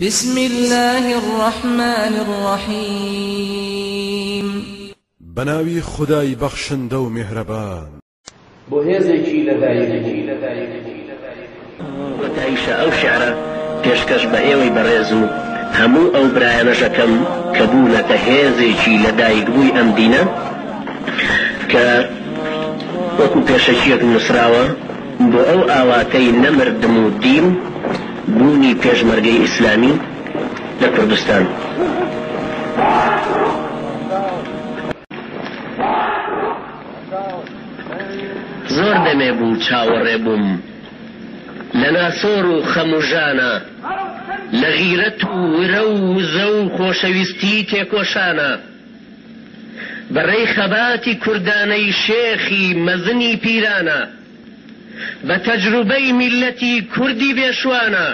بسم اللە الرحمن الرحیم بەناوی خودای بەخشندە و میهرەبان. بۆ هێزێکی لەدایکبوو. کۆتاییشە ئەو شیعرە پێشکەش بە ئێوەی بەڕێز و هەموو ئەو برایانەش ئەکەم کە بوونەتە هێزێکی لەدایکبووی ئەم دینە کە وەکو پێشەکییەک نووسراوە. بۆ ئەو ئاواتەی نەمردم و دیم بوونی پێشمەرگەی ئیسلامی لە کوردستان. زۆر دەمێ بوو چاوەڕێ بووم لە ناسۆر و خەم و ژانا، لە غیرەت و ورە و وزە و خۆشەویستیی تێکۆشانا، بەڕێی خەباتی کوردانەی شێخی مەزنی پیرانە، بە تەجروبەی میللەتی کوردی بێشوانە.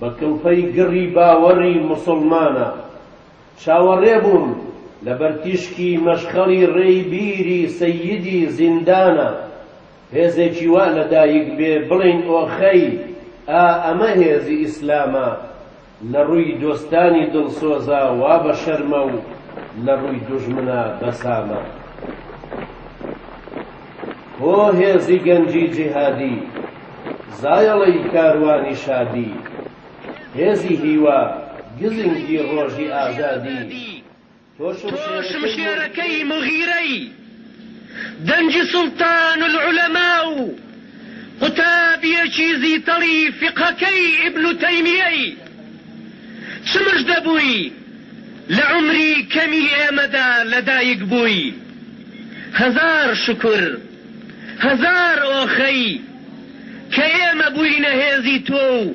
بە کڵپەی گڕی باوەڕی موسڵمانە، چاوەڕێ بووم لە بەر تیشکی مەشخەڵی ڕێی بیری سەییدی زیندانە، هێزێکی وا لە دایک بێ بڵێین ئۆخەی ئا ئەمە هێزی ئیسلامە، لە ڕووی دۆستانی دڵسۆزە وا بە شەرمە و لە ڕووی دوژمنا بە سامە. هۆ هێزی گەنجی جیهادی، زایەڵەی کاروانی شادی، هێزی هیوا، گزنگی ڕۆژی ئازادی، تۆ شمشێرەکەی موغیرەی دەنگی سوڵتان العلماء و قوتابیەکی زیتەڵی فیقهەکەی ئیبن تەیمیەی چمژ دەبووی لە عومری کەمی ئێمەدا لەدایک بووی هەزار شوکور هەزار ئۆخەی کە ئێمە بووینە هێزی تۆ و